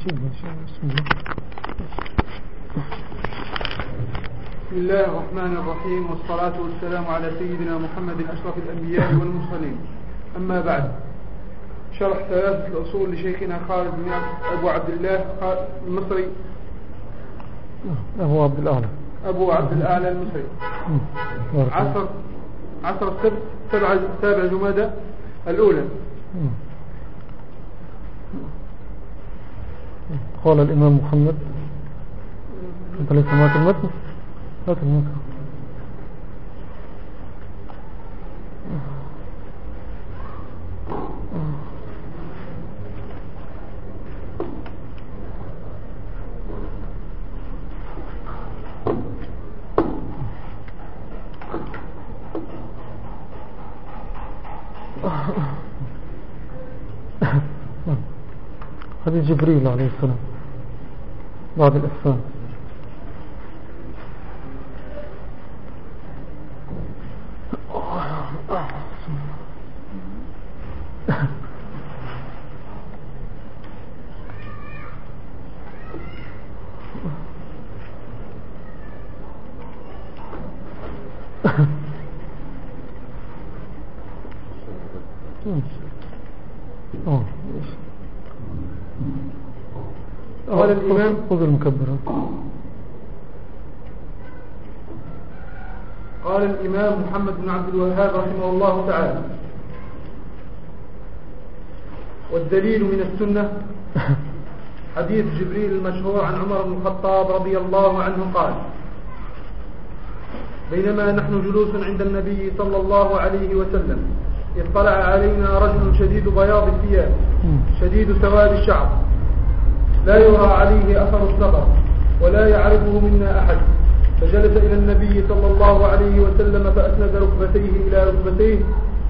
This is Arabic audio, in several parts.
بسم الله الرحمن الرحيم. والصلاة والسلام على سيدنا محمد أشرف الأنبياء والمرسلين. أما بعد. شرح ثلاثة الأصول لشيخنا خالد بن أبو عبد الله المصري. أبو عبد الأعلى. أبو عبد الأعلى المصري. عصر عصر السبت سبع سابع جمادة الأولى. قال الإمام محمد أنت ليس معك المتن. هات المتن جبريل عليه السلام. بعد الإحسان. المكبرات قال الإمام محمد بن عبد الوهاب رحمه الله تعالى والدليل من السنة حديث جبريل المشهور عن عمر بن الخطاب رضي الله عنه قال بينما نحن جلوس عند النبي صلى الله عليه وسلم اطلع علينا رجل شديد بياض الثياب شديد سواد الشعر. لا يرى عليه أثر السفر ولا يعرفه منا أحد. فجلس إلى النبي صلى الله عليه وسلم فأسند ركبتيه إلى ركبتيه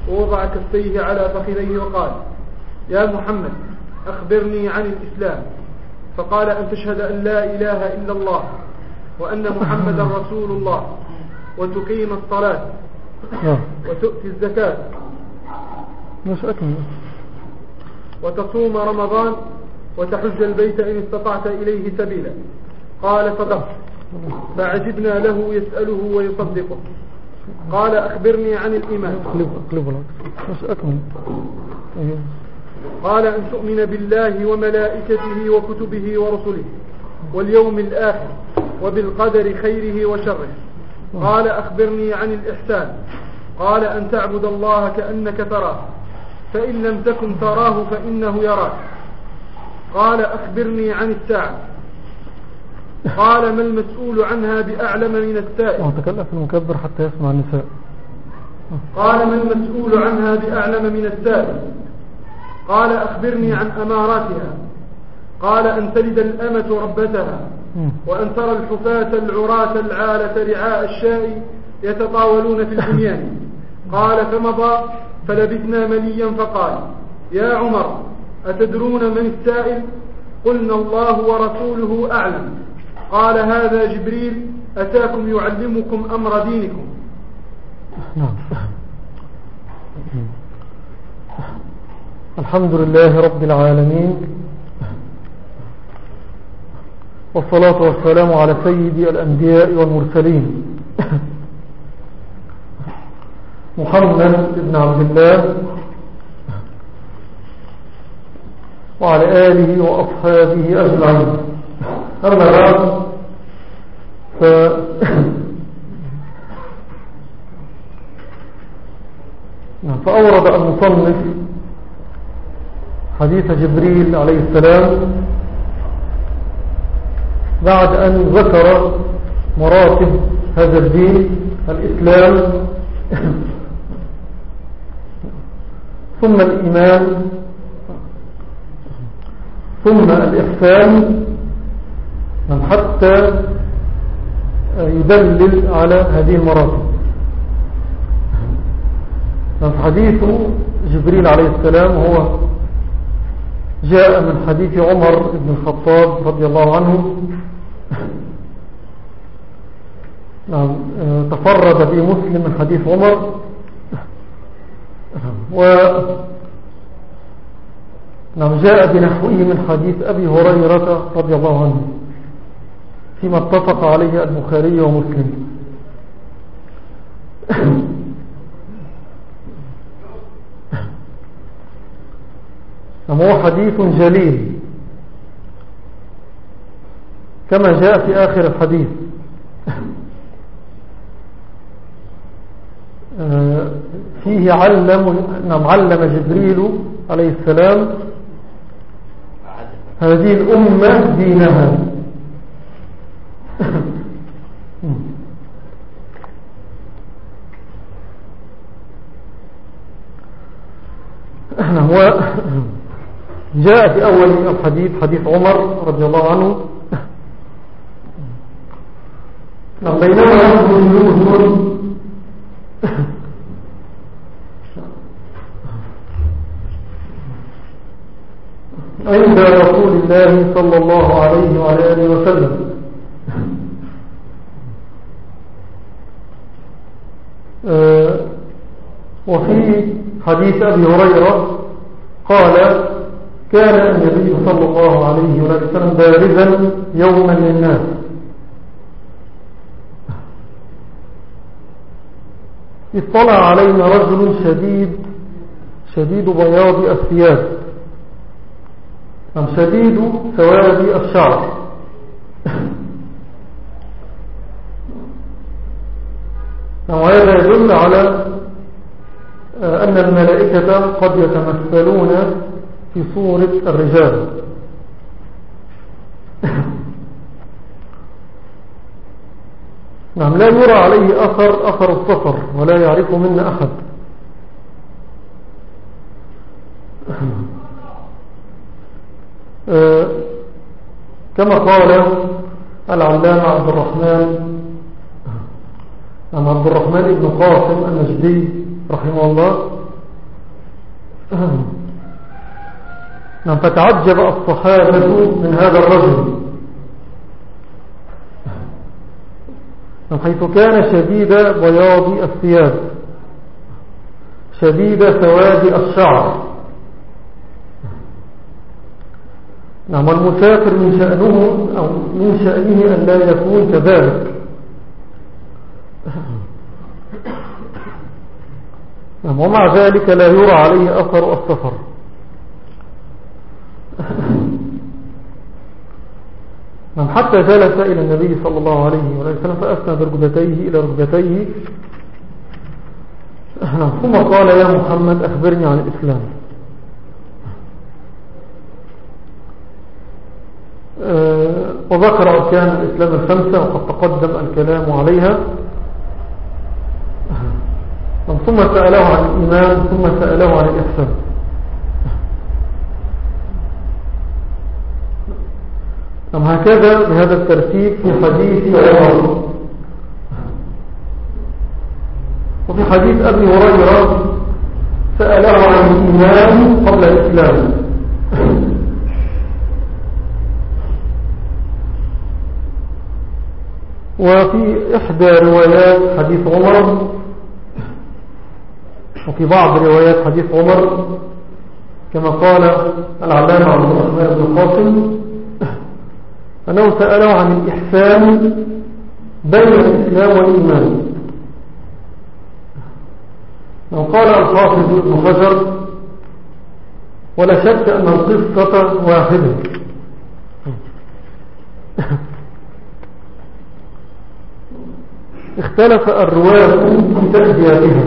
ووضع كفيه على فخذيه وقال يا محمد أخبرني عن الإسلام. فقال أن تشهد أن لا إله إلا الله وأن محمدا رسول الله وتقيم الصلاة وتؤتي الزكاة وتصوم رمضان وتحج البيت إن استطعت إليه سبيلا. قال صدقت فعجبنا له يسأله ويصدقه. قال أخبرني عن الإيمان. أيوه. قال أن تؤمن بالله وملائكته وكتبه ورسله واليوم الآخر وبالقدر خيره وشره. قال أخبرني عن الإحسان. قال أن تعبد الله كأنك تراه. فإن لم تكن تراه فإنه يراك. قال أخبرني عن الساعة قال ما المسؤول عنها بأعلم من السائل تكلم في المكبر حتى يسمع النساء. قال ما المسؤول عنها بأعلم من السائل قال أخبرني عن أماراتها. قال أن تلد الأمة ربتها. وأن ترى الحفاة العراة العالة رعاء الشاء يتطاولون في البنيان. قال فمضى فلبثنا مليا فقال يا عمر أتدرون من السائل؟ قلنا الله ورسوله أعلم. قال هذا جبريل أتاكم يعلمكم أمر دينكم. نعم. الحمد لله رب العالمين والصلاة والسلام على سيد الأنبياء والمرسلين. محمد بن عبد الله وعلى آله وأصحابه أجمعين. أما بعد ف... فأورد المصنف حديث جبريل عليه السلام بعد أن ذكر مراتب هذا الدين الإسلام ثم الإيمان ثم الإحسان حتى يدلل على هذه المراتب. حديث جبريل عليه السلام هو جاء من حديث عمر بن الخطاب رضي الله عنه. نعم تفرد به مسلم من حديث عمر. و نعم جاء بنحوه من حديث أبي هريرة رضي الله عنه فيما اتفق عليه البخاري ومسلم. نعم هو حديث جليل. كما جاء في آخر الحديث. آه، فيه علم نعم علم جبريل عليه السلام هذه الأمة دينها. هو جاء في أول الحديث حديث عمر رضي الله عنه. نعم، بينما يخرج يوسف عند رسول الله صلى الله عليه وعلى آله وسلم. آه، وفي حديث أبي هريرة قال كان النبي صلى الله عليه وسلم بارزا يوما للناس. اطلع علينا رجل شديد شديد بياض الثياب أم شديد سواد الشعر وهذا يدل على آه، أن الملائكة قد يتمثلون في صورة الرجال. نعم لا يرى عليه أثر أثر السفر ولا يعرف منا أحد. كما قال العلامة عبد الرحمن نعم عبد الرحمن بن قاسم النجدي رحمه الله. نعم فتعجب الصحابة من هذا الرجل. حيث كان شديد بياض الثياب شديد سواد الشعر. نعم والمسافر من شأنه أو من شأنه أن لا يكون كذلك. نعم ومع ذلك لا يرى عليه أثر السفر. نعم حتى جلس إلى النبي صلى الله عليه وسلم فأسنى بركبتيه إلى ركبتيه. نعم ثم قال يا محمد أخبرني عن الإسلام أه وذكر أركان الإسلام الخمسة وقد تقدم الكلام عليها. نعم ثم سأله عن الإيمان ثم سأله عن الإحسان. أم هكذا بهذا الترتيب في حديث عمر. وفي حديث أبي هريرة سأله عن الإيمان قبل الإسلام. وفي إحدى روايات حديث عمر وفي بعض روايات حديث عمر كما قال العلامة عبد الرحمن بن القاسم أنه سأله عن الإحسان بين الإسلام والإيمان. وقال الحافظ ابن حجر ولا شك أن القصة واحدة. اختلف الرواة في تأدياتها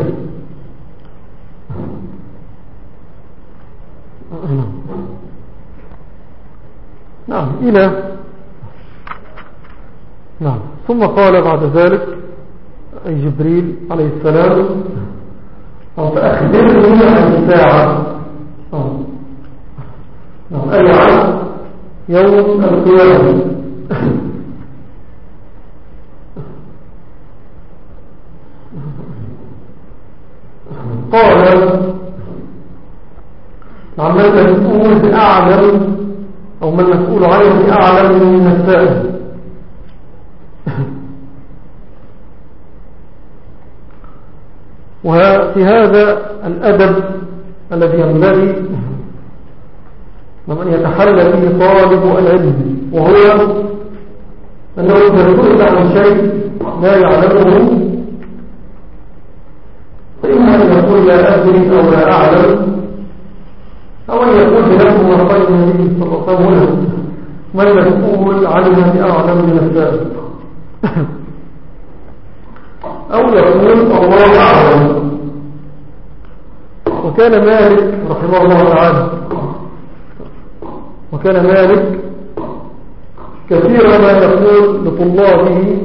نعم إلى. نعم ثم قال بعد ذلك أي جبريل عليه السلام فأخبرني عن الساعة نعم. أي عن يوم القيامة. قال نعم من المسؤول بأعلم أو من المسؤول عنه بأعلم من السائل وفي هذا الأدب الذي ينبغي ومن يتحلى به طالب العلم وهو أنه إذا سئل عن شيء لا يعلمه فإما أن يقول لا أدري أو لا أعلم أو أن يقول بنفسه وقال النبي صلى الله عليه وسلم من يقول علم بأعلم من السابق أو يقول الله أعلم. وكان مالك رحمه الله تعالى وكان مالك كثيرا ما يقول لطلابه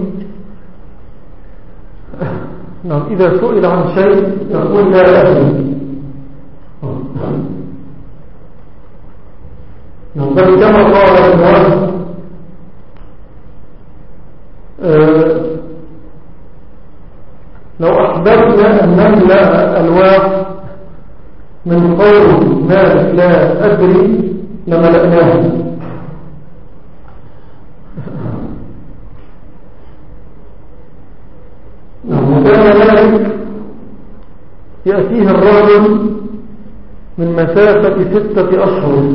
نعم إذا سئل عن شيء يقول لا أهل نعم بل كما قال ابن آه، لو أحببنا أن نملأ الواح من قول مالك لا أدري لملأناه. وكان ذلك يأتيه الرجل من مسافة ستة أشهر.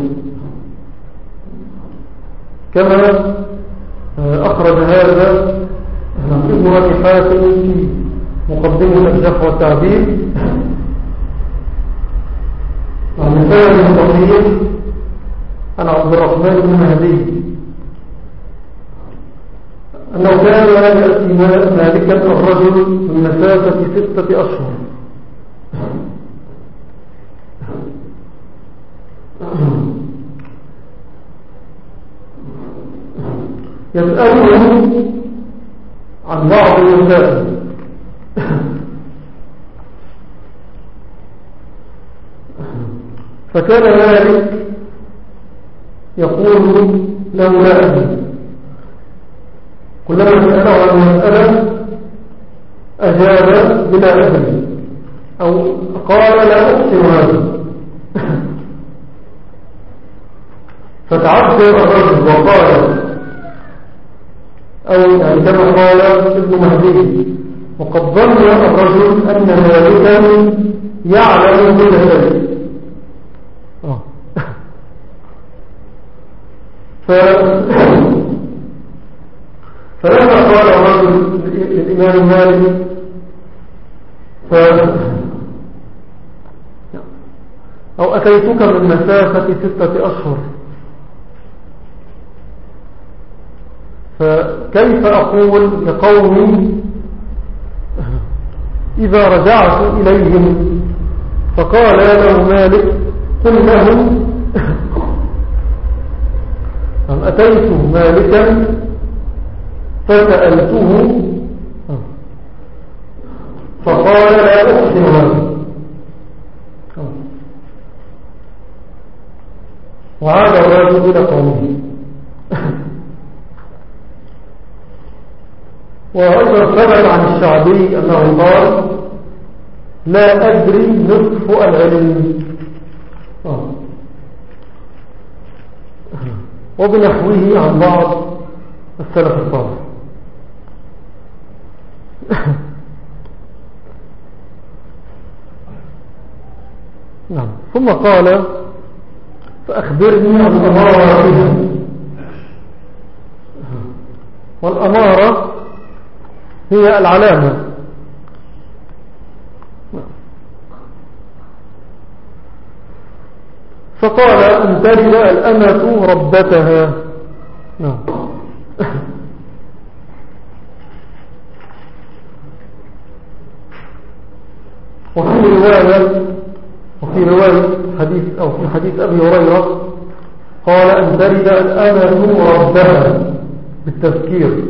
كما أخرج هذا ابن أبي حاتم في مقدمة الجرح والتعبير عن مثال بسيط عن عبد الرحمن بن مهدي. أنه كان يأتي مالكا الرجل من مسافة ستة أشهر. يسأله عن بعض المسائل فكان مالك يقول له لا أدري كلما سأله عن مسألة أجاب بلا أدري أو قال لا أحسن هذا فتعذر الرجل وقال أو يعني كما قال ابن مهدي وقد ظن الرجل أن مالكا يعلم كل شيء آه. ف فلما قال الرجل للإمام مالك ف أو أتيتك من مسافة ستة أشهر. فكيف أقول لقومي إذا رجعت إليهم؟ فقال له مالك قل لهم أتيت مالكا؟ فسألته فقال لا هذا وعاد الرجل إلى قومه. وأيضا ثبت عن الشعبي أنه قال لا أدري نصف العلم. وبنحوه عن بعض السلف الصالح. نعم. ثم قال فأخبرني عن أمارة والأمارة هي العلامة. فقال أن تجد الأمة ربتها. نعم. وفي رواية وفي رواية حديث أو في حديث أبي هريرة قال أن ترد الأمة ربها بالتذكير.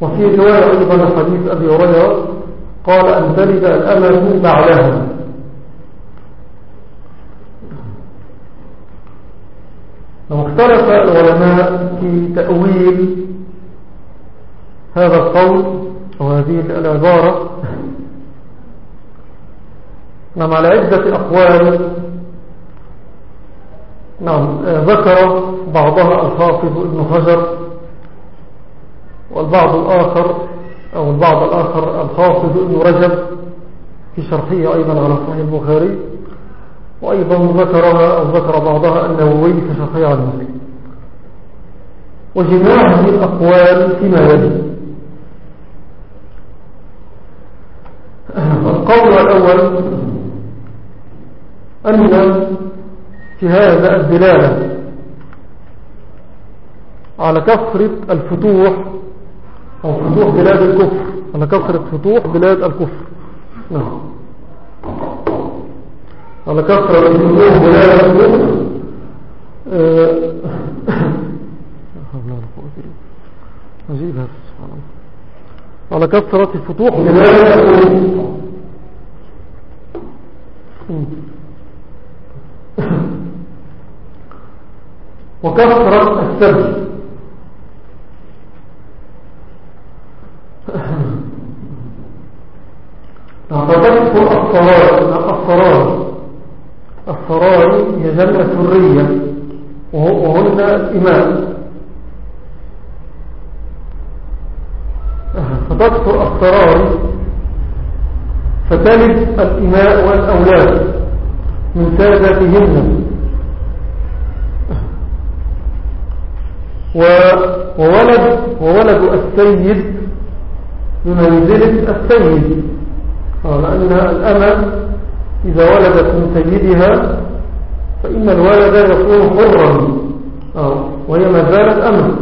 وفي رواية أيضا حديث أبي هريرة قال أن تلد الأمة بعدها. واختلف العلماء في تأويل هذا القول أو هذه العبارة نعم على عدة أقوال. نعم ذكر بعضها الحافظ ابن حجر والبعض الآخر أو البعض الآخر الحافظ ابن رجب في شرحه أيضا على صحيح البخاري. وأيضا ذكرها أو ذكر بعضها النووي في شرحية المسلم وجماع هذه الأقوال فيما يلي القول الأول أن في هذا الدلالة على كثرة الفتوح أو فتوح بلاد الكفر. على كثرة فتوح بلاد الكفر. نعم. على كثرة فتوح بلاد الكفر. عجيب هذا سبحان الله على كثرة فتوح بلاد الكفر. وكثرة السبب. فتذكر الصرار الصرار هي جمع سرية وهن الإمام فتذكر الصرار فتلد الإماء والأولاد. من سادتهن وولد, وولد السيد بمنزلة السيد. لأن الأمة إذا ولدت من سيدها فإن الولد يكون حرا. وهي ما زالت أمة.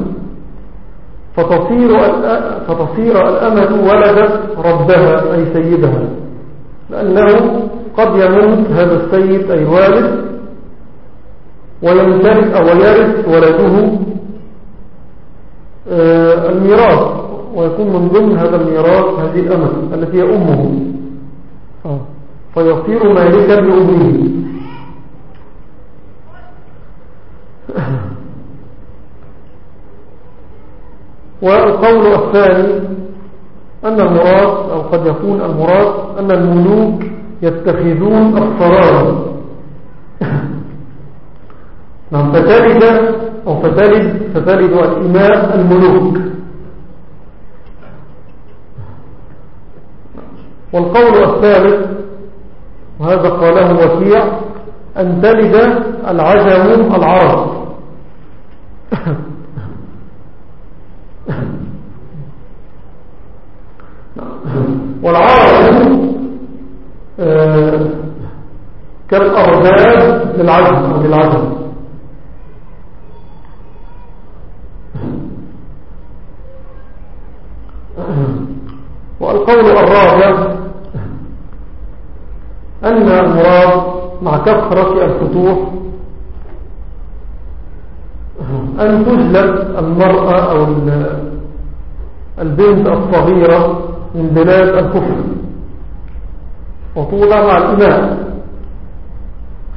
فتصير, فتصير الأمة ولدت ربها أي سيدها لأنه قد يموت هذا السيد أي الوالد ويمتلك أو يرث ولده آه، الميراث ويكون من ضمن هذا الميراث هذه الأمة التي هي أمه آه. فيصير مالكا لأمه والقول الثاني أن المراد أو قد يكون المراد أن الملوك يتخذون الصرار نعم فتلد أو فتلد فتلد الإماء الملوك. والقول الثالث وهذا قاله وكيع أن تلد العجم العرب. والعرب كالأرباب للعجم أو للعجم والقول الرابع أن المراد مع كثرة الفتوح أن تجلب المرأة أو البنت الصغيرة من بلاد الكفر. وتوضع مع الإمام.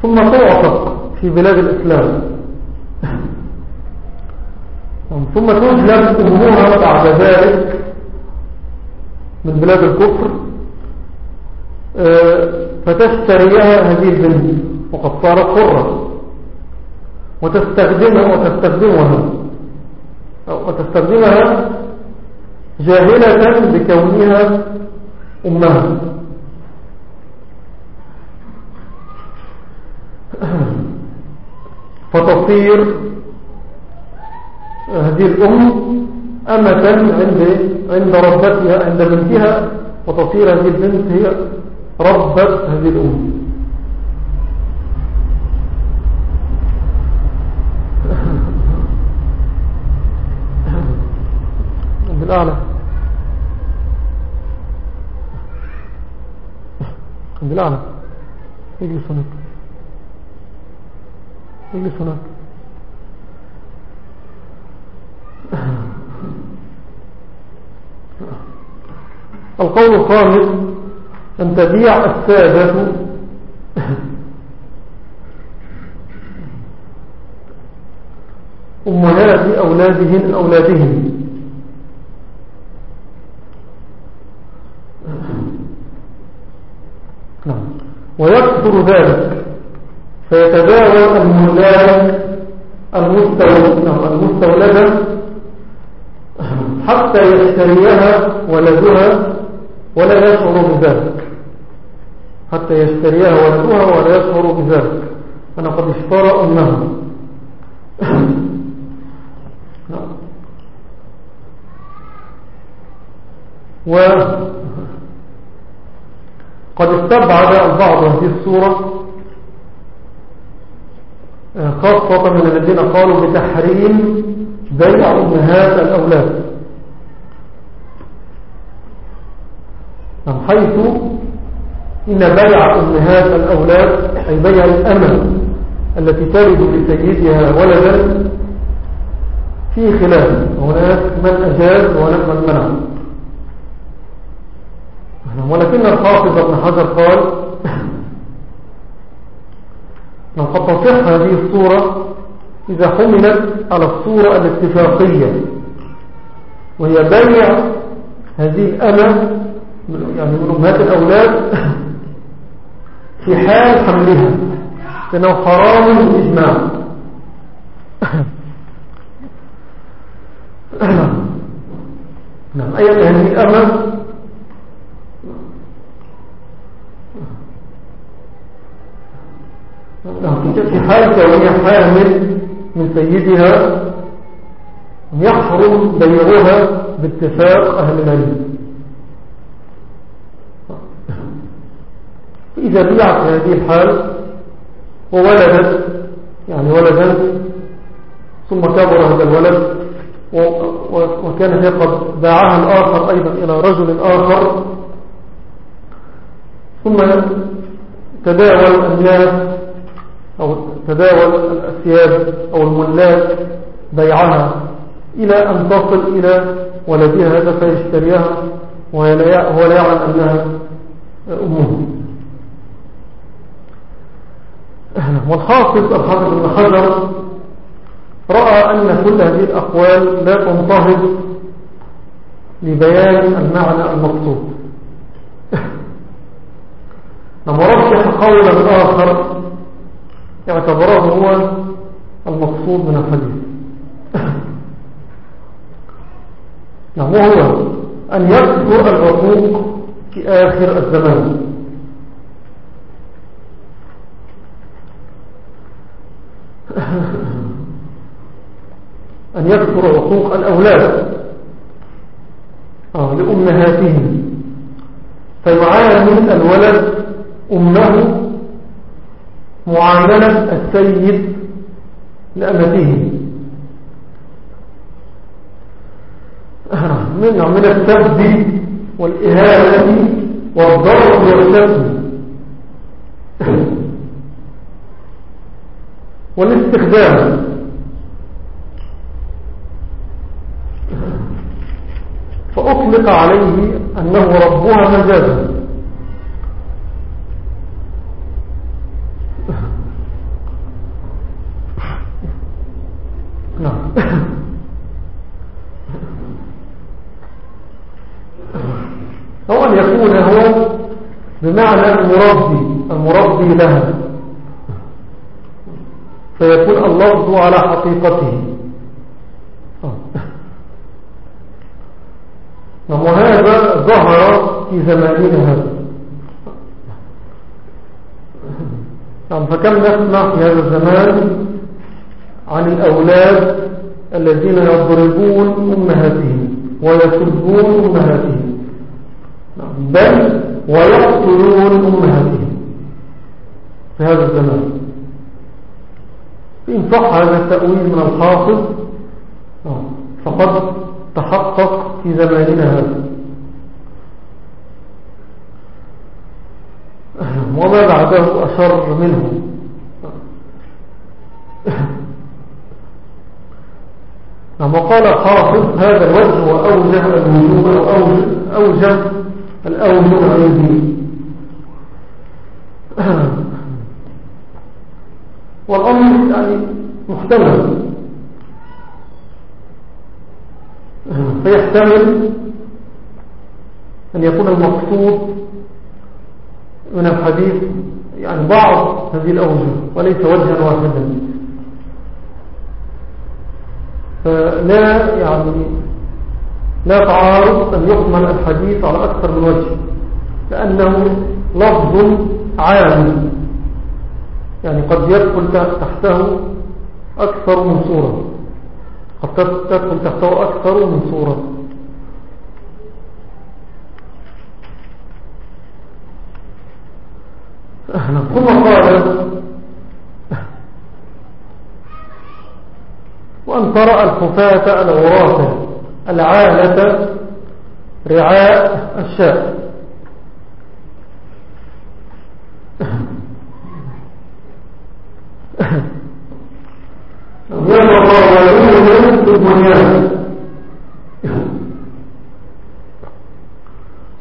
ثم تعتق في بلاد الإسلام. ثم تجلب أمها بعد ذلك من بلاد الكفر. آه، فتشتريها هذه البنت وقد صارت حرة وتستخدمها وتستخدمها. وتستخدمها جاهلة بكونها أمها فتصير هذه الأم أمة عند عند ربتها عند بنتها وتصير هذه البنت هي ربت هذه الأم. بالأعلى بالأعلى اجلس هناك. اجلس هناك. القول الخامس أن تبيع السادة. أمهات أولادهن أولادهم نعم. ويكثر ذلك. فيتداول المولاد المستولدة حتى يشتريها ولدها ولا يشعر بذلك. حتى يشتريها ولدها ولا يشعر بذلك. أنا قد اشترى أمها. وقد استبعد البعض هذه الصورة خاصة من الذين قالوا بتحريم بيع أمهات الأولاد. نعم، حيث إن بيع أمهات الأولاد أي بيع الأمل التي تلد لسيدها ولدا في خلاف. هناك من أجاز وهناك من منع. ولكن الحافظ ابن حجر قال لو قد تصح هذه الصورة إذا حملت على الصورة الاتفاقية وهي بيع هذه الأمة يعني من أمهات الأولاد في حال حملها لأنه حرام بالإجماع نعم. أي هذه الأمة نعم في حال كونها حامل من سيدها يحرم بيعها باتفاق أهل المال إذا بيعت هذه الحال وولدت يعني ولدا ثم كبر هذا الولد وكان هي قد باعها الآخر أيضا إلى رجل آخر ثم تداول الناس أو تداول الأسياد أو الملاك بيعها إلى أن تصل إلى ولدها هذا فيشتريها وهو لا يعلم أنها أمه. والحافظ الحافظ بن حجر رأى أن كل هذه الأقوال لا تنتهض لبيان المعنى المقصود. لما رجح قولا آخر اعتبره هو المقصود من الحديث. نعم وهو أن يكثر العقوق في آخر الزمان. أن يكثر عقوق الأولاد آه لأمهاتهم فيعامل الولد أمه معاملة السيد لأمته. من من السب والإهانة والضرب والشتم. والاستخدام. فأطلق عليه أنه ربها مجازا نعم أو أن يكون هو بمعنى المربي المربي لها. فيكون اللفظ على حقيقته. نعم، وهذا ظهر في زماننا. هذا نعم فكم نسمع في هذا الزمان عن الأولاد الذين يضربون أمهاتهم ويسبون أمهاتهم. بل ويقتلون أمهاتهم في هذا الزمان. إن صح هذا التأويل من الحافظ فقد تحقق في زماننا هذا. وما بعده أشر منه. نعم وقال حافظ هذا الوجه هو أوجه الوجوه أو أوجه الأوجه عندي والأمر يعني محتمل. فيحتمل أن يكون المقصود من الحديث يعني بعض هذه الأوجه وليس وجها واحدا. فلا يعني لا تعارض أن يحمل الحديث على أكثر من وجه لأنه لفظ عام. يعني قد يدخل تحته أكثر من صورة. قد تدخل تحته أكثر من صورة. ثم قال وأن ترى الخفاة العراة العالة رعاء الشاء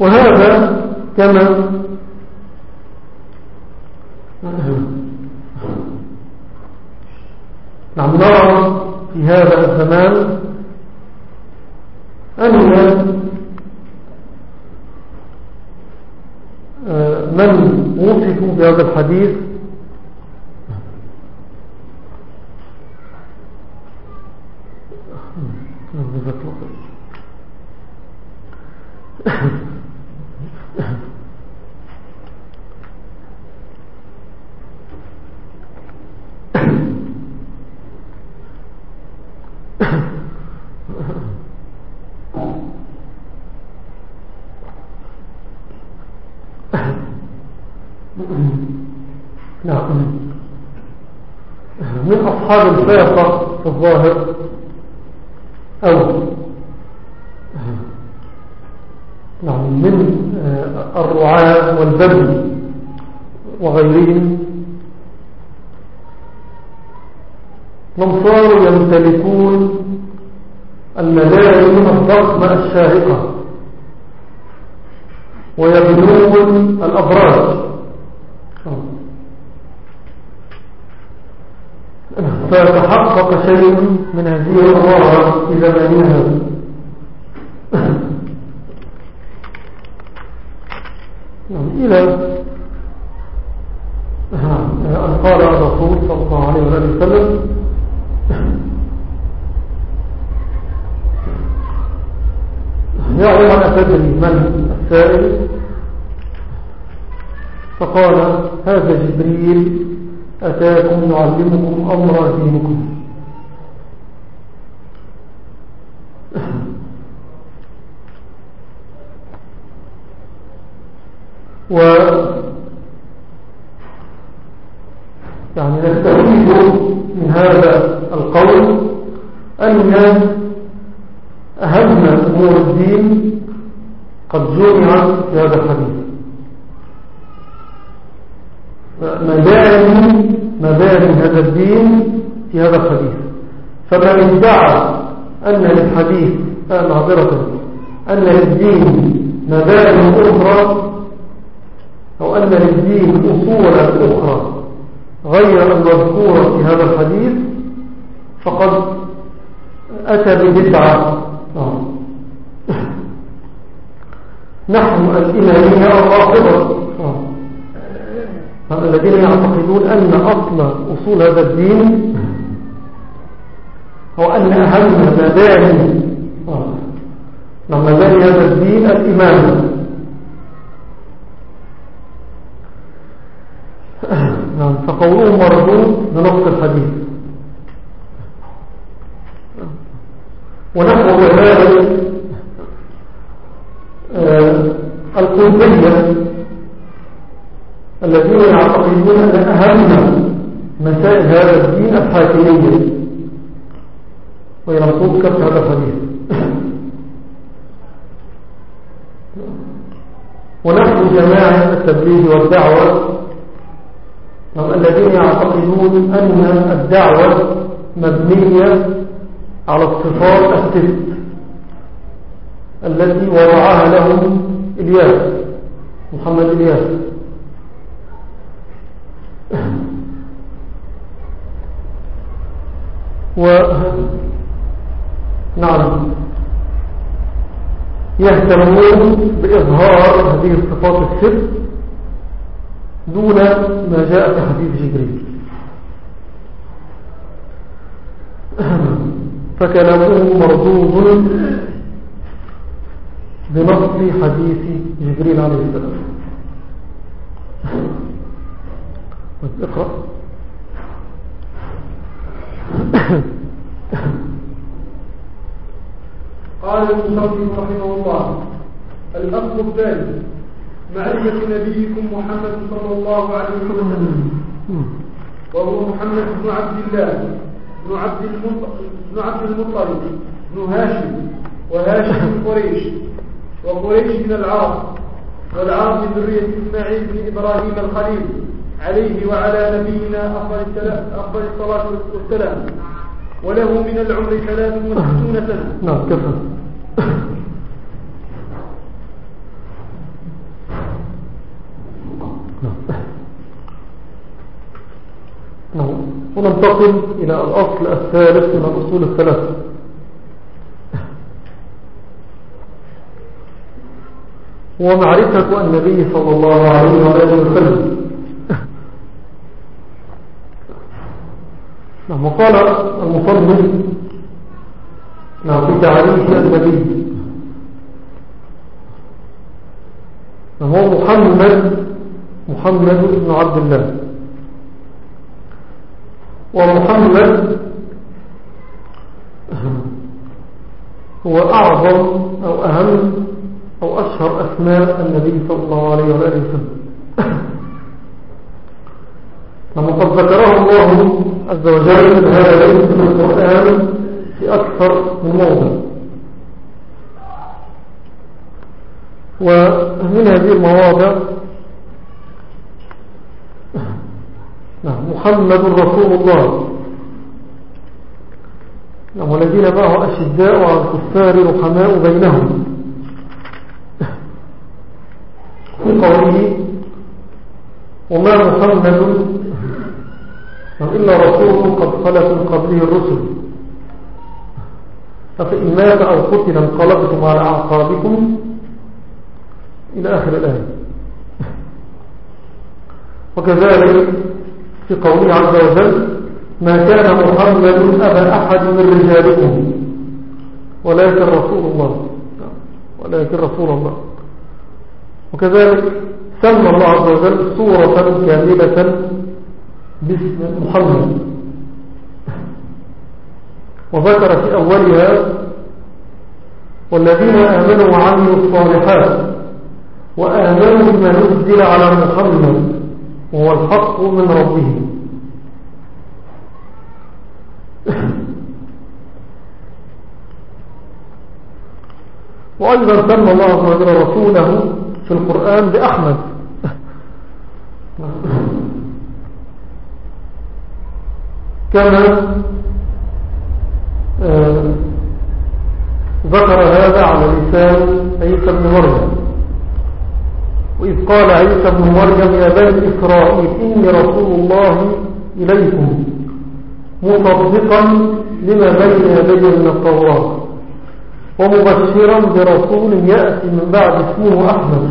وهذا كما نعم نرى في هذا الزمان أن آه، من وصفوا بهذا الحديث أصحاب الفاقة في الظاهر أو نعم من آه، الرعاة والبدو وغيرهم. من صاروا يمتلكون الملايين الضخمة الشاهقة ويبنون الأبراج. فيتحقق شيء من هذه الأمارة في زمانها نعم، إلى أن قال الرسول صلى الله عليه وسلم يا عمر أتدري من السائل؟ فقال هذا جبريل أتاكم يعلمكم أمر دينكم. و يعني نستفيد من هذا القول أن أهم أمور الدين قد جمعت في هذا الحديث. مباني هذا الدين في هذا الحديث فمن ادعى أن للحديث معذرة أن للدين مباني أخرى أو أن للدين أصولا أخرى غير المذكورة في هذا الحديث فقد أتى ببدعة آه. نحن الإمامية الرافضة. الذين يعتقدون أن أصل أصول هذا الدين هو أن أهم نعم مباني هذا الدين الإيمان. نعم فقولهم مردود بنص الحديث. ونحو ذلك آه، القلبية الذين يعتقدون أن أهم مسائل هذا الدين الحاكمية. وهي مصوب كبت هذا الحديث. ونحن جماعة التبليغ والدعوة. الذين يعتقدون أن الدعوة مبنية على الصفات الست التي وضعها لهم إلياس محمد إلياس. و نعم. يهتمون بإظهار هذه الصفات الست دون ما جاء في حديث جبريل. فكلامه مردود بنص حديث جبريل عليه السلام. اقرأ. قال المصنف رحمه الله. الأصل الثالث معرفة نبيكم محمد صلى الله عليه وسلم. وهو محمد بن عبد الله بن عبد بن عبد المطلب بن هاشم وهاشم من قريش وقريش من العرب والعرب من ذرية إسماعيل بن إبراهيم الخليل عليه وعلى نبينا أفضل الصلاة والسلام. وله من العمر ثلاث وستون سنة. نعم كفى. وننتقل إلى الأصل الثالث من الأصول الثلاثة. ومعرفة النبي صلى الله عليه وسلم. نعم وقال المصنف نعم في تعريف النبي. هو محمد محمد بن عبد الله. ومحمد هو أعظم أو أهم أو أشهر أسماء النبي صلى الله عليه وآله وسلم. لما قد ذكره الله عز وجل هذا الاسم القرآن في أكثر من موضع. ومن هذه المواضع محمد رسول الله. والذين معه أشداء على الكفار رحماء بينهم. في قوله وما محمد إلا رسول قد خلت من قبله الرسل. فإن مات أو قتل انقلبتم على أعقابكم إلى آخر الآية. وكذلك في قوله عز وجل ما كان محمد أبا أحد من رجالكم ولكن رسول الله. ولكن رسول الله. وكذلك سمى الله عز وجل سورة كاملة باسم محمد. وذكر في أولها والذين آمنوا وعملوا الصالحات وآمنوا بما نزل على محمد وهو الحق من ربهم وأيضا سمى الله عز وجل رسوله في القرآن بأحمد. كما آه، ذكر هذا على لسان عيسى بن مريم. وإذ قال عيسى بن مريم يا بني إسرائيل إني رسول الله إليكم مصدقا لما بين يدي من التوراة ومبشرا برسول يأتي من بعد اسمه أحمد.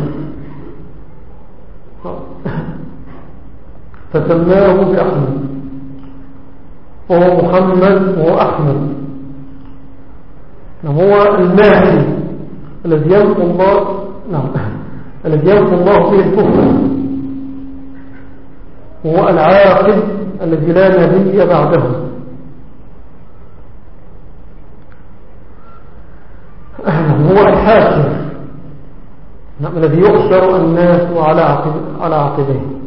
فسماه بأحمد. وهو محمد وهو أحمد هو الماهي الذي يلقى الله نعم الذي يلقى الله به الكفر. وهو العاقب الذي لا نبي بعده. نعم هو الحاكم نعم الذي يحشر الناس على على عقبيه.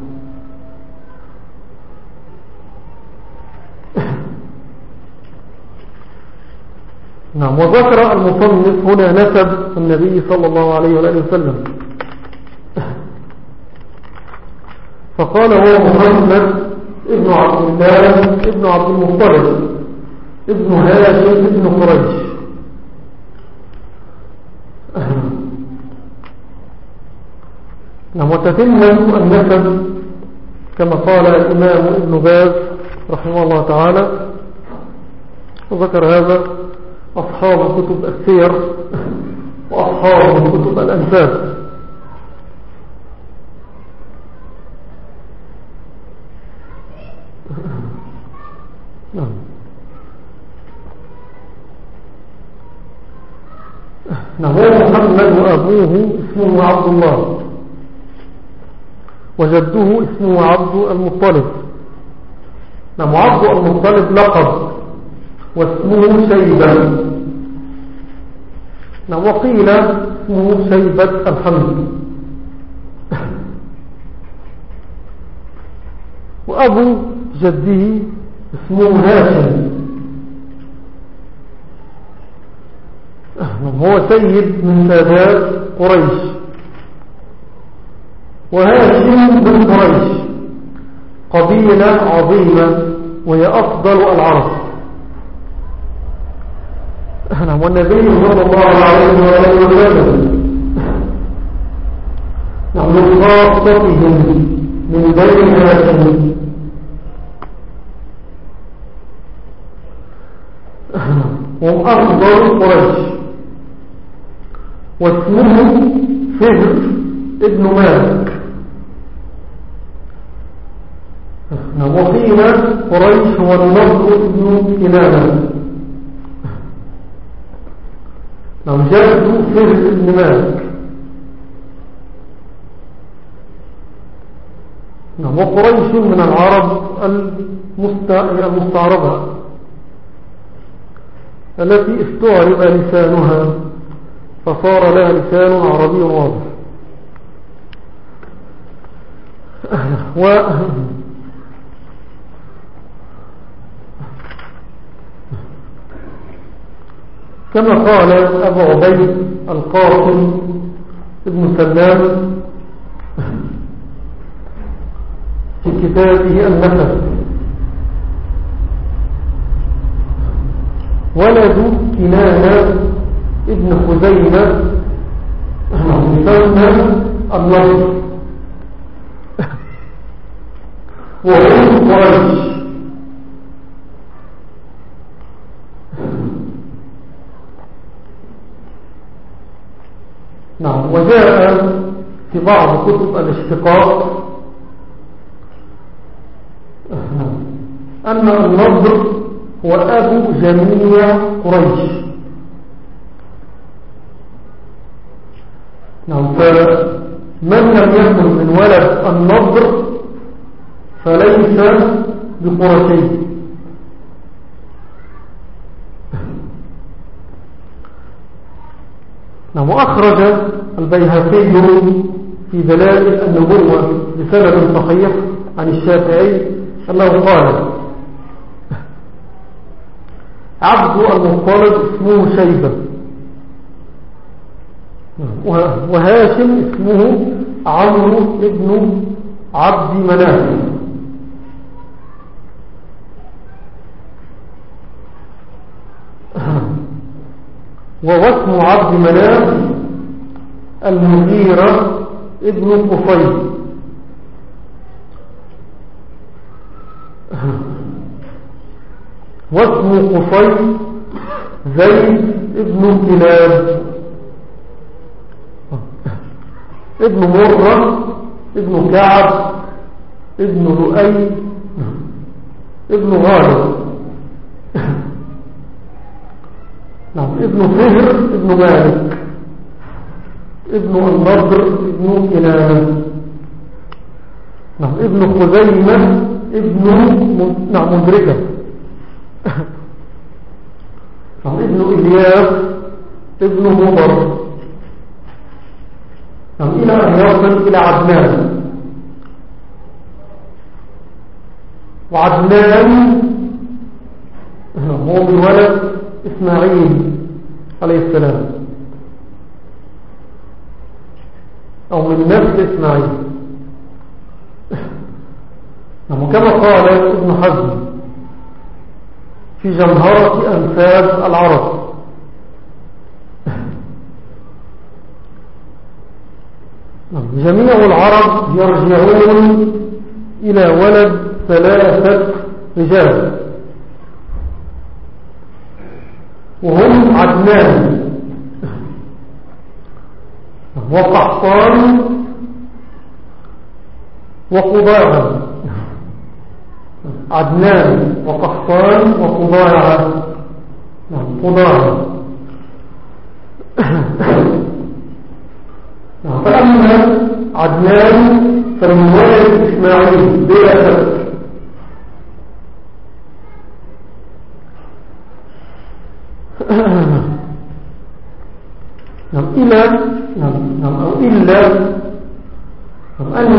نعم. وذكر المصنف هنا نسب النبي صلى الله عليه وآله وسلم. فقال هو محمد ابن عبد الله ابن عبد المطلب ابن هاشم ابن قريش. نعم. وتتم النسب كما قال الإمام ابن باز رحمه الله تعالى. وذكر هذا أصحاب كتب السير وأصحاب كتب الأنساب نعم. نعم. محمد وأبوه اسمه عبد الله. وجده اسمه عبد المطلب. نعم عبد المطلب لقب. واسمه شيبة. نعم وقيل اسمه شيبة الحمد. وأبو جده اسمه هاشم. هو سيد من سادات قريش. وهاشم بن قريش. قبيلة عظيمة وهي أفضل العرب. نعم والنبي صلى الله عليه وسلم نعم خاصتهم من بين هاشم هم أفضل قريش. واسمه فهر ابن مالك. وقيل قريش هو النضر ابن كنانة لو جاءت فهر ابن مالك وقريش من العرب المستعربة التي استعرب لسانها فصار لها لسان عربي واضح. كما قال أبو عبيد القاسم ابن سلام في كتابه النفس. ولد كنانة ابن خزيمة يسمى النصر. وهم قريش نعم وجاء في بعض كتب الاشتقاق. أن النضر هو أبو جميع قريش. نعم فمن لم يكن من ولد النضر فليس بقرشي نعم وأخرج البيهقي في دلائل النبوة بسند صحيح عن الشافعي أنه قال. عبد المطلب اسمه شيبة. وهاشم اسمه عمرو ابن عبد مناف. وواسم عبد مناف المغيرة ابن قفيل واسم قصي زيد ابن كلاب. ابن مرة ابن كعب ابن لؤي ابن غالب. نعم ابن فهر ابن مالك. ابن النضر ابن كلاب نعم ابن خزيمة ابن نعم مدركة. ابن إلياس ابن مضر. إلى أن يصل إلى عدنان. وعدنان هو من ولد إسماعيل عليه السلام. أو من نفس إسماعيل. وكما قال ابن حزم في جمهرة أنفاذ العرب. جميع العرب يرجعون إلى ولد ثلاثة رجال. وهم عدنان. وقحطان وقضاها عدنان وقحطان وقضاعة. نعم قضاعة. نعم. فأما عدنان فمن والد إسماعيل بلا شك. نعم إلى نعم نعم أو إلا نعم أن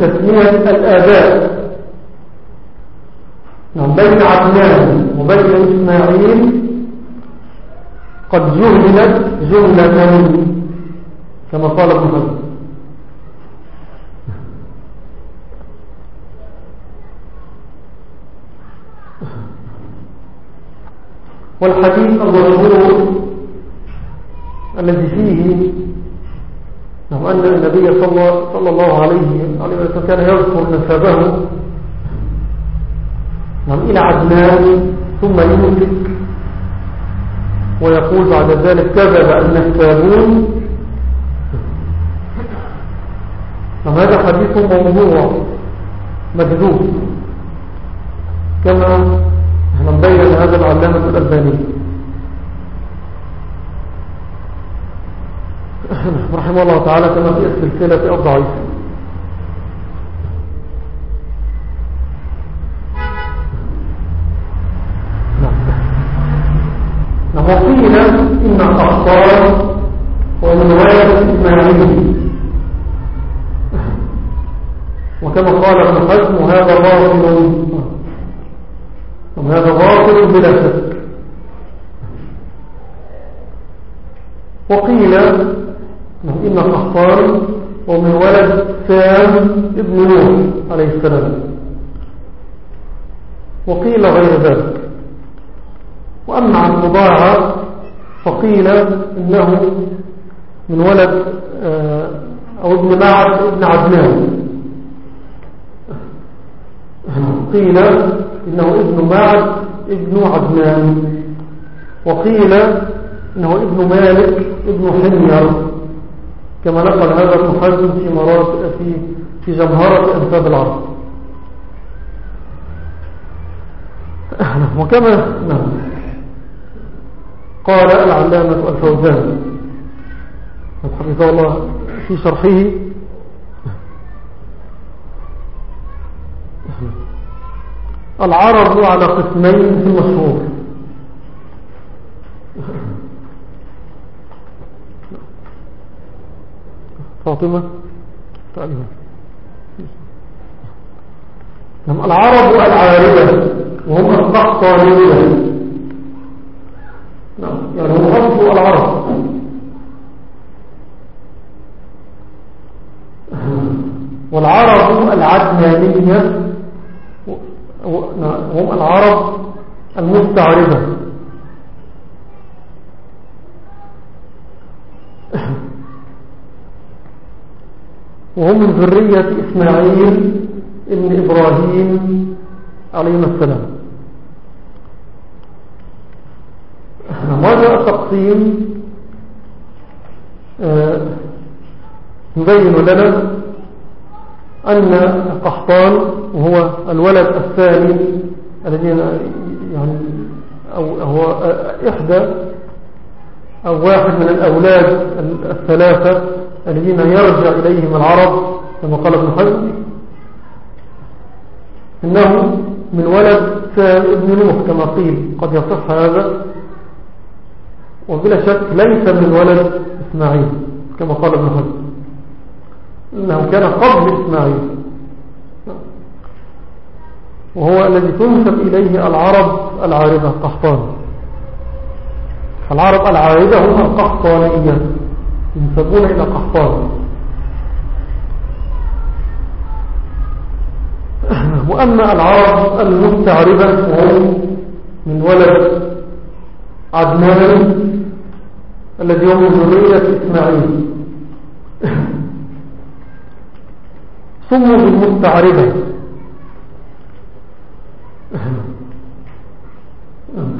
تسمية الآباء. نعم بين عدنان وبين إسماعيل قد جهلت جملة كما قال ابن حزم. والحديث المشهور الذي فيه نعم أن النبي صلى الله عليه وسلم كان يذكر نسبه. نعم إلى عدنان ثم يمسك ويقول بعد ذلك كذب أن نعم هذا حديث موضوع مكذوب كما نبين هذا العلامة الألباني. رحمه الله تعالى كما في السلسلة الضعيفة. وقيل إن الأخطار ومن رواية إسماعيل. وكما قال ابن حزم وهذا باطل. وهذا باطل بلا شك. وقيل إن الأخطار ومن ولد سام ابن نوح عليه السلام. وقيل غير ذلك. وأما عن مضاعة فقيل إنه من ولد آه، أو ابن معد ابن عدنان. قيل إنه ابن معد ابن عدنان. وقيل إنه ابن مالك ابن حمير. كما نقل هذا حزم في مرات في في جمهرة أنساب العرب وكما نعم. قال العلامة الفوزان حفظه الله في شرحه. العرب على قسمين في المشهور. فاطمة؟ تعليم نعم، العرب العاربة وهم القحطانية نعم يعني هو أصل العرب. والعرب العدنانية هم العرب المستعربة. وهم من ذرية إسماعيل ابن إبراهيم عليه السلام. هذا التقسيم آه، يبين لنا أن قحطان وهو الولد الثاني الذي يعني أو هو إحدى أو واحد من الأولاد الثلاثة الذين يرجع إليهم العرب كما قال ابن حزم إنه من ولد ابن نوح كما قيل قد يصح هذا وبلا شك ليس من ولد إسماعيل كما قال ابن حزم إنه كان قبل إسماعيل. وهو الذي تنسب إليه العرب العارضة قحطان العرب العارضة هم القحطانية ينسبون إلى قحطان. وأما العرب المستعربة وهم من ولد عدنان الذي هو ذرية إسماعيل. سموا بالمستعربة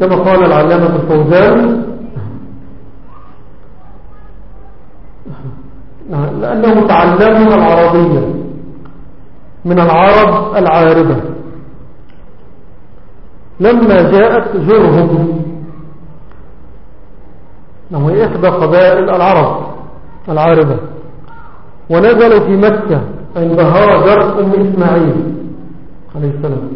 كما قال العلامة الفوزان لأنه تعلموا العربية من العرب العاربة. لما جاءت جرهم وهي إحدى قبائل العرب العاربة ونزلوا في مكة عند هاجر أم إسماعيل عليه السلام.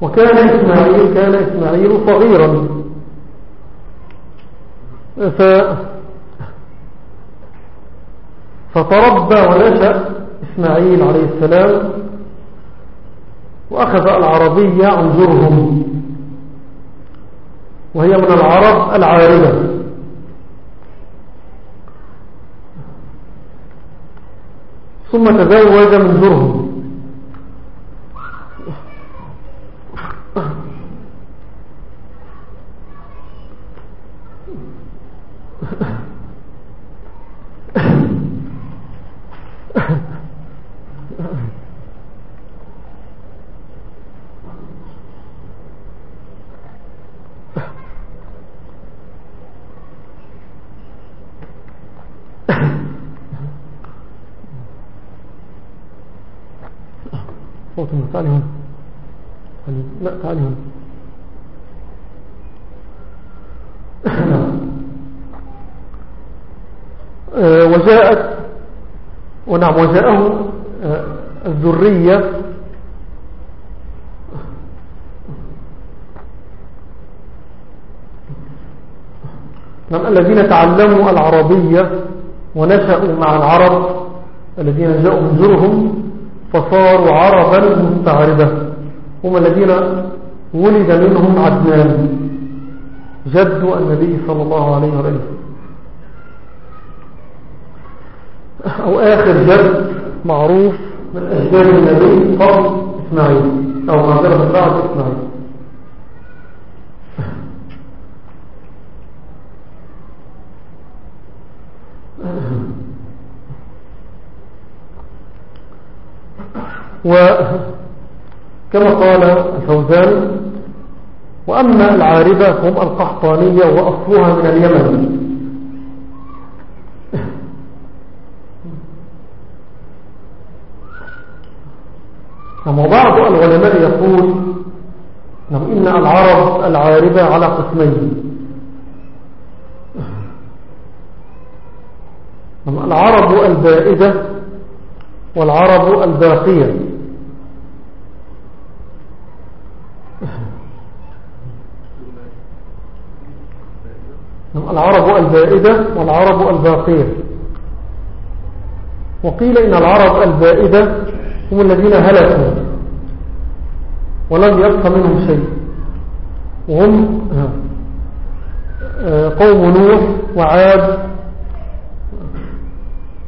وكان إسماعيل كان إسماعيل صغيرا. ف فتربى ونشأ إسماعيل عليه السلام وأخذ العربية عن جرهم وهي من العرب العاربة. ثم تزوج من جرهم تعالي هنا لا تعالي هنا آه، وجاءت ونعم وجاءه آه، الذرية. نعم الذين تعلموا العربية ونشأوا مع العرب الذين جاءوا من جرهم فصاروا عربا مستعربة هم الذين ولد منهم عدنان. جد النبي صلى الله عليه وسلم. أو آخر جد معروف من أجداد النبي فضل إسماعيل أو معذرة بعد إسماعيل. وكما قال الفوزان وأما العاربة هم القحطانية وأصلها من اليمن. وبعض العلماء يقول إن العرب العاربة على قسمين. العرب البائدة والعرب الباقية نعم العرب البائدة والعرب الباقية. وقيل إن العرب البائدة هم الذين هلكوا ولم يبق منهم شيء. وهم آه، قوم نوح وعاد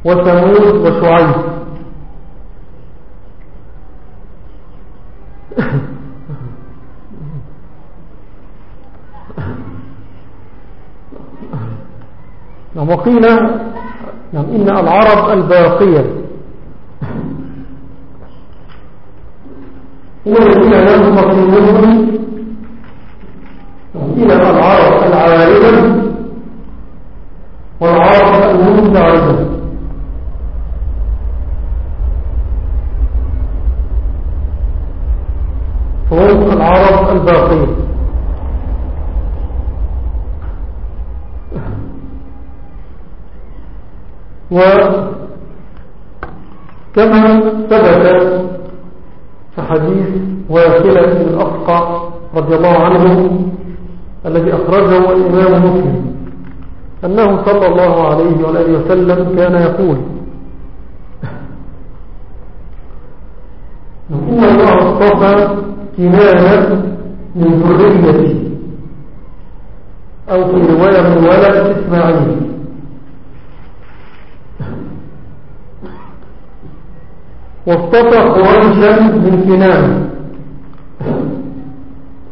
وثمود وشعيب. وقيل نعم إن العرب الباقية. هم الذين ينفصلون إلى العرب العارضة والعرب المنتعبة. فهم العرب الباقية. وكما ثبت فحديث واكلة بن الأفقى رضي الله عنه الذي أخرجه الإمام مسلم أنه صلى الله عليه وآله وسلم كان يقول إن الله اصطفى كنانة من ذريتي أو في رواية من ولد إسماعيل. واصطفى قريشا من كنان.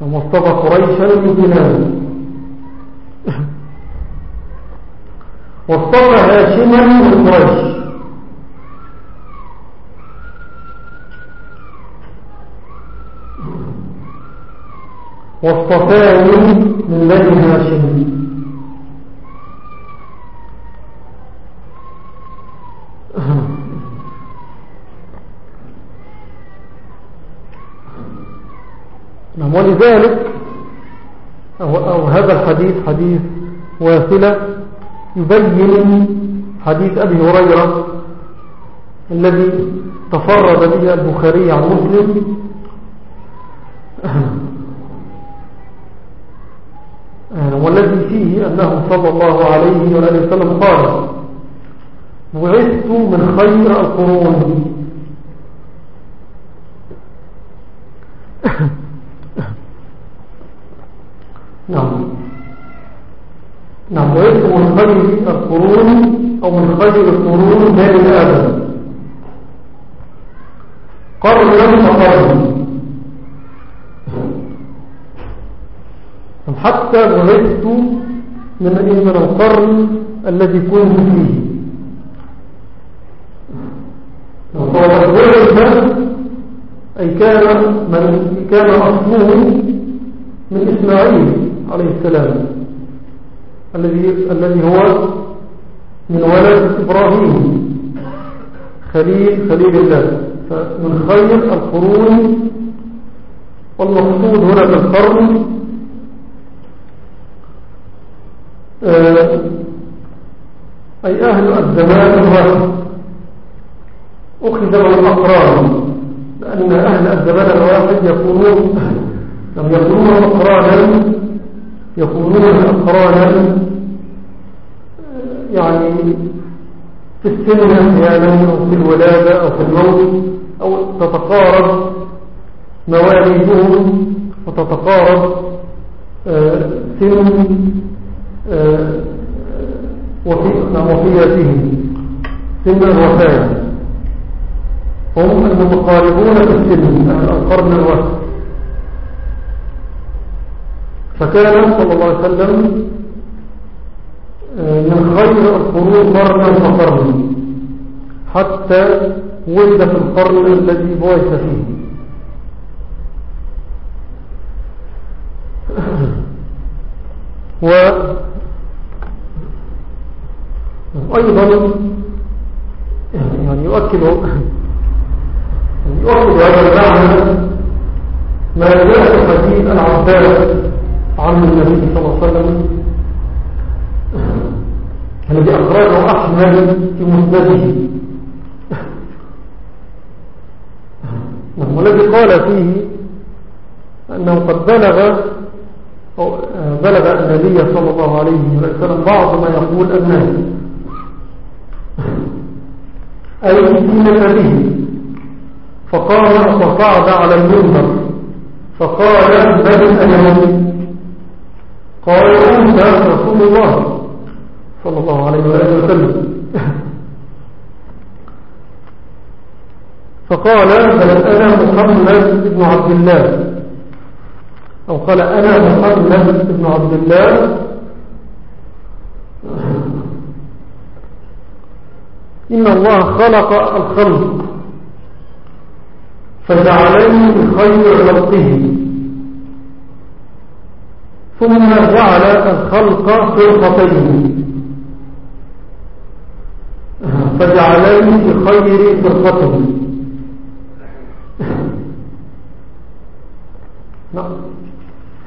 واصطفى قريشا من كنان. واصطفى هاشما من قريش. واصطفاني من بني هاشم نعم ولذلك أو, أو هذا الحديث حديث واصلة يبين حديث أبي هريرة الذي تفرد به البخاري عن مسلم. والذي فيه أنه صلى الله عليه وآله وسلم قال بعثت من خير القرون نعم نعم بعثت من القرون أو من خير القرون بين آدم قرنا فقرنا حتى بعثت من من القرن الذي كنت فيه. وقال أي كان من كان أصله من إسماعيل عليه السلام. الذي الذي هو من ولد إبراهيم خليل خليل الله. فمن خير القرون والمقصود هنا بالقرن آه، أي أهل الزمان الواحد أخذ من الأقران لأن أهل الزمان الواحد يكونون لم يكونون أقرانا يكونون أقرانا يعني في السن أحيانا أو في الولادة أو في الموت أو تتقارب مواليدهم وتتقارب آه، سن آه، وفياتهم سن الوفاة. هم المتقاربون في السن القرن الوسط فكان صلى الله عليه وسلم آه، من خير القرون قرنا فقرنا حتى ولد في القرن الذي بعث فيه. و أيضا يعني يؤكد يؤكد هذا المعنى ما جاء في حديث العباس عن النبي صلى الله عليه وسلم. الذي أخرجه أحمد في مسنده. والذي قال فيه أنه قد بلغ بلغ النبي صلى الله عليه وسلم بعض ما يقول الناس أي سنة به. فقام وصعد على المنبر. فقال من أنا قال أنت رسول الله صلى الله عليه وآله وسلم. فقال بل أنا محمد بن عبد الله. أو قال أنا محمد بن عبد الله. إن الله خلق الخلق فجعلني بخير خلقه. ثم جعل الخلق فرقتين فجعلني بخير فرقته نعم.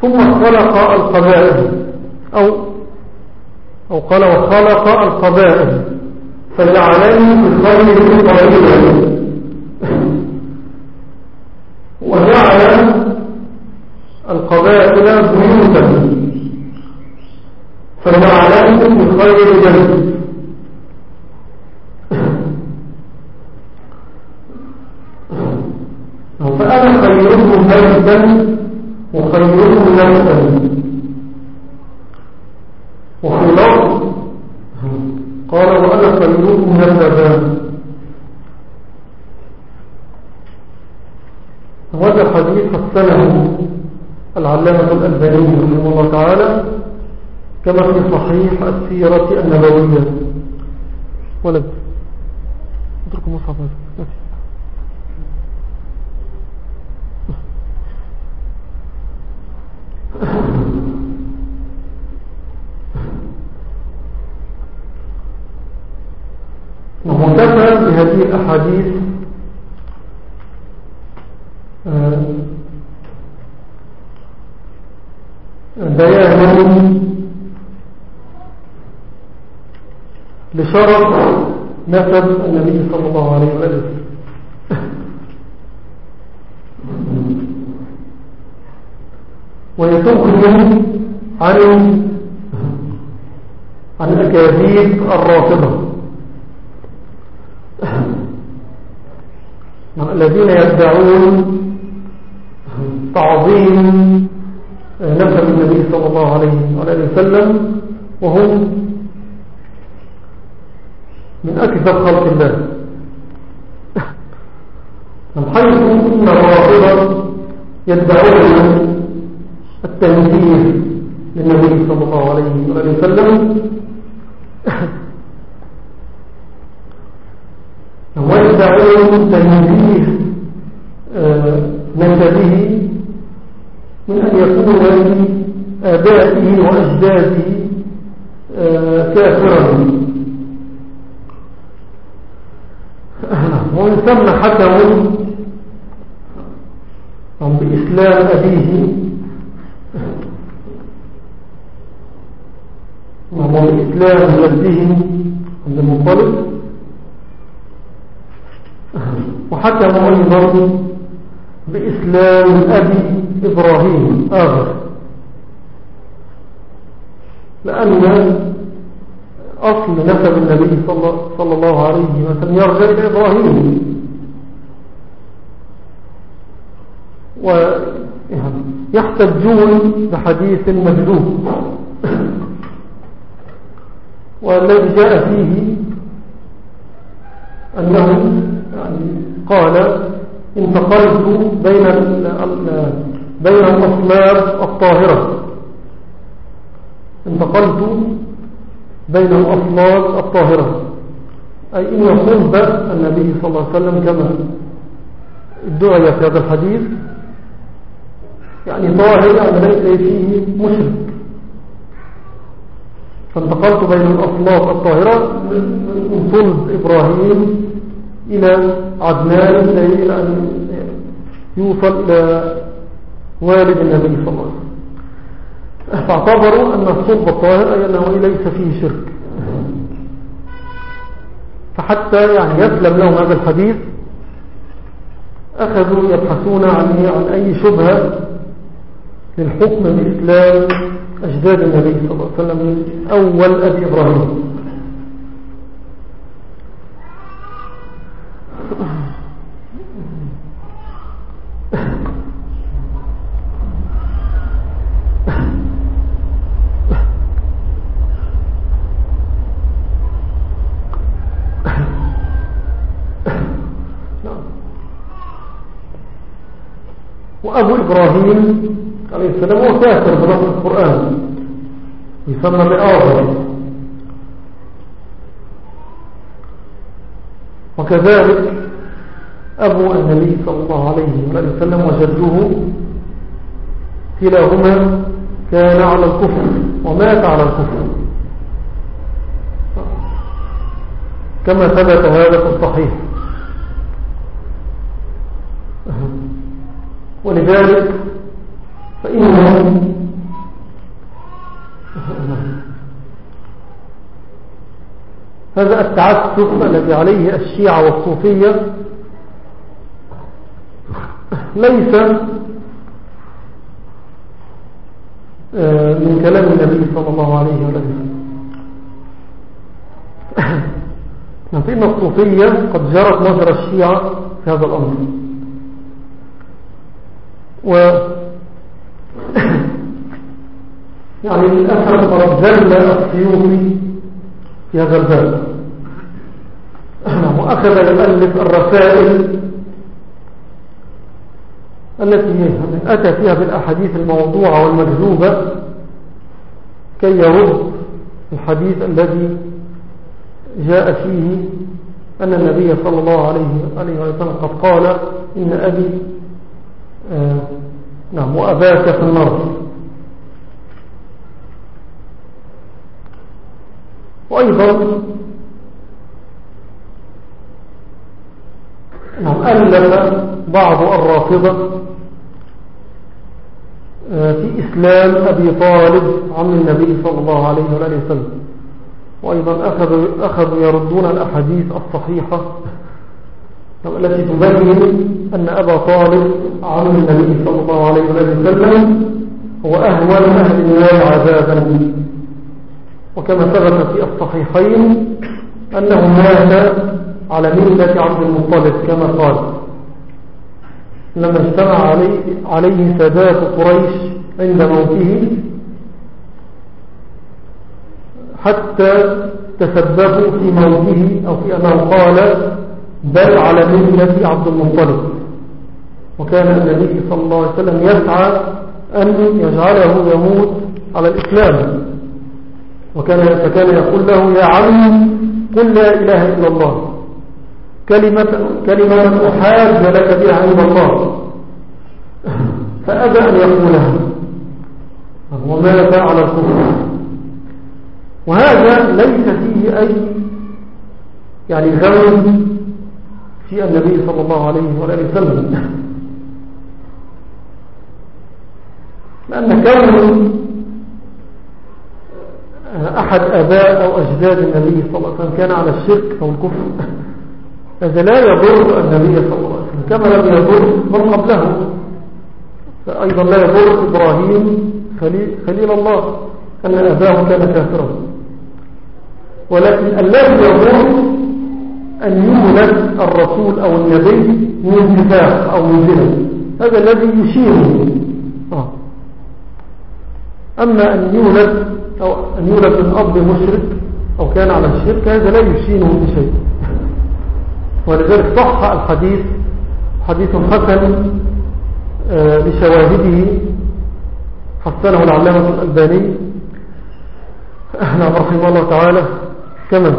ثم خلق القبائل. أو أو قال وخلق القبائل. فجعلني الخير قليلا وجعل القبائل بيوتا. فجعلني في خير جنة. فأنا خيرهم بيتا وخيرهم نفسا. وفي لفظ قال وأنا خيركم نسبا هذا الحديث حسنه العلامة الألباني رحمه الله تعالى كما في صحيح السيرة النبوية. ولد. اتركوا مصحف ومنتفى بهذه الأحاديث آه، بيان لشرف نسب النبي صلى الله عليه وسلم. ويتخرج عن عن الأكاذيب الرافضة. الذين يدعون تعظيم نسب النبي صلى الله عليه وآله وسلم وهم من أكثر خلق الله. من حيث أن الرافضة يدعون التنزيه للنبي صلى الله عليه وآله وسلم. ويدعون تنزيه آه، نسبه يكون لآبائه وأجداده آه، كافرا ومن ثم حكموا بإسلام أبيه. وبإسلام جده عبد المطلب وحكموا أيضا بإسلام أبي. إبراهيم آخر. لأن أصل نسب النبي صلى الله عليه وسلم يرجع إلى إبراهيم. ويحتجون بحديث مجدود والذي جاء فيه أنه يعني قال انتقلت بين بين الأصلاب الطاهرة. انتقلت بين الأصلاب الطاهرة. أي إن صلب النبي صلى الله عليه وسلم كما ادعي في هذا الحديث يعني طاهر يعني ليس فيه مشرك. فانتقلت بين الأصلاب الطاهرة من صلب إبراهيم إلى عدنان إلى أن يوصل إلى والد النبي صلى الله عليه وسلم. فاعتبروا أن الصلب الطاهر أي أنه ليس فيه شرك. فحتى يعني يسلم لهم هذا الحديث أخذوا يبحثون عن, عن أي شبهة للحكم بإسلام أجداد النبي صلى الله عليه وسلم من أول أبي إبراهيم. إبراهيم عليه السلام هو كافر بنص القرآن. يسمى بآخر وكذلك أبو النبي صلى الله عليه وسلم وجده كلاهما كان على الكفر ومات على الكفر. كما ثبت هذا في الصحيح. ولذلك فإنهم هذا التعسف الذي عليه الشيعة والصوفية ليس آه، من كلام النبي صلى الله عليه وسلم. فإن الصوفية قد جرت مجرى الشيعة في هذا الأمر. و يعني للأسف ذل السيوطي هذا الباب. وأخذ يؤلف الرسائل التي أتى فيها بالأحاديث الموضوعة والمكذوبة كي يرد الحديث الذي جاء فيه أن النبي صلى الله عليه وسلم قد قال إن أبي آه نعم وأباك في النار. وأيضا نعم ألف بعض الرافضة آه، في إسلام أبي طالب عم النبي صلى الله عليه وآله وسلم. وأيضا أخذوا, أخذوا يردون الأحاديث الصحيحة التي تبين أن أبا طالب عم النبي صلى الله عليه وسلم هو أهون أهل النار عذابا. وكما ثبت في الصحيحين أنه مات على ملة عبد المطلب كما قال. لما اجتمع عليه, عليه سادات قريش عند موته حتى تسببوا في موته أو في أنه قال بل على ملة عبد المطلب. وكان النبي صلى الله عليه وسلم يسعى أن يجعله يموت على الإسلام. وكان فكان يقول له يا عم قل لا إله إلا الله. كلمة, كلمة أحاج لك بها عند الله. فأبى أن يقولها. ومات على الكفر. وهذا ليس فيه أي يعني غم في النبي صلى الله عليه وآله وسلم. لأن كون أحد أباء أو أجداد النبي صلى الله عليه وسلم كان على الشرك أو الكفر هذا لا يضر النبي صلى الله عليه وسلم كما لم يضر من قبله. فأيضا لا يضر إبراهيم خليل الله أن أباه كان كافرا. ولكن الذي يضر أن يولد الرسول أو النبي من كتاب أو من زنا هذا الذي يشيره آه. أما أن يولد أو أن يولد من أب مشرك أو كان على الشرك هذا لا يشينه بشيء. ولذلك صح الحديث حديث حسن آه، لشواهده حسنه العلامة الألباني. نعم رحمه الله تعالى. كما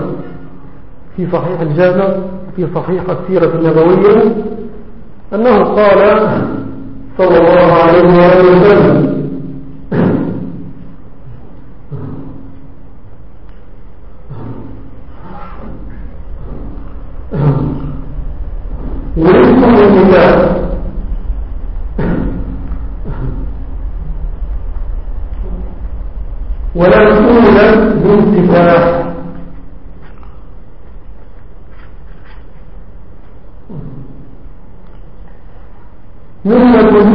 في صحيح الجامع في صحيح السيرة النبوية أنه قال صلى الله عليه وسلم ورثه النساء ولا تولد بانتفاح من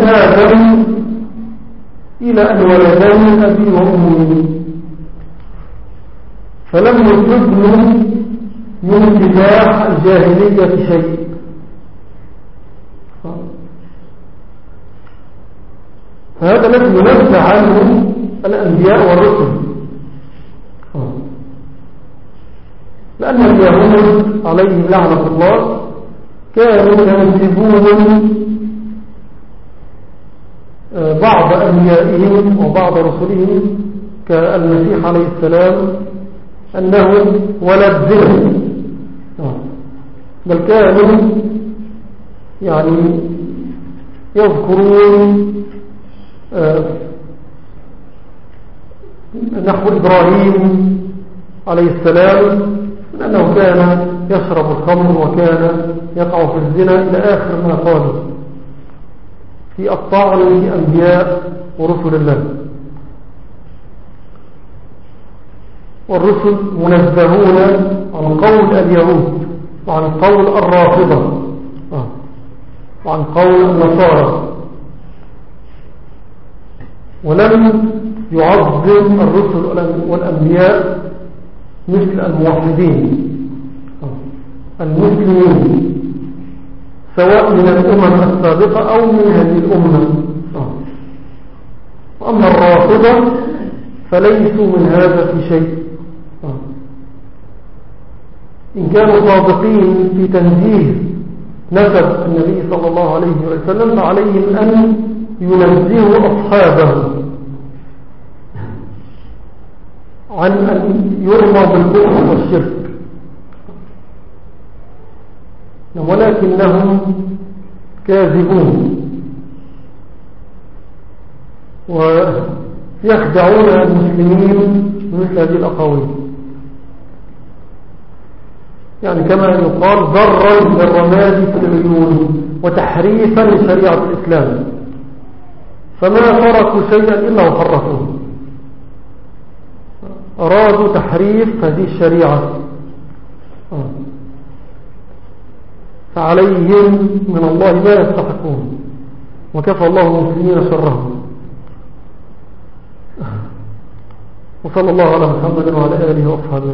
آدم إلى أن ولدني أبي وأمي فلم يصبني من اتباع الجاهلية شيء. فهذا الذي ينزع عنه الأنبياء والرسل. لأن اليهود عليهم لعنة الله كانوا ينسبون بعض أنبيائهم وبعض رسلهم كالمسيح عليه السلام أنه ولد آه. بل كانوا يعني يذكرون آه، نحو إبراهيم عليه السلام أنه كان يشرب الخمر وكان يقع في الزنا إلى آخر ما قال في الطاعة في أنبياء ورسل الله. والرسل منزهون عن قول اليهود وعن قول الرافضة. آه. وعن قول النصارى. ولم يعظم الرسل والأنبياء مثل الموحدين. آه. المسلمين سواء من الأمم السابقة أو من هذه الأمة. وأما الرافضة فليسوا من هذا في شيء. إن كانوا صادقين في تنزيه نسب النبي صلى الله عليه وسلم فعليهم أن ينزهوا أصحابه عن أن يرمى بالكفر والشرك. ولكنهم كاذبون. ويخدعون المسلمين مثل هذه الأقاويل. يعني كما يقال ضرا للرماد في العيون وتحريفا لشريعة الإسلام. فما تركوا شيئا إلا وحرفوه أرادوا تحريف هذه الشريعة. فعليهم من الله ما يستحقون. وكفى الله المسلمين شرهم. وصلى الله على محمد وعلى آله وأصحابه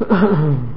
وسلم.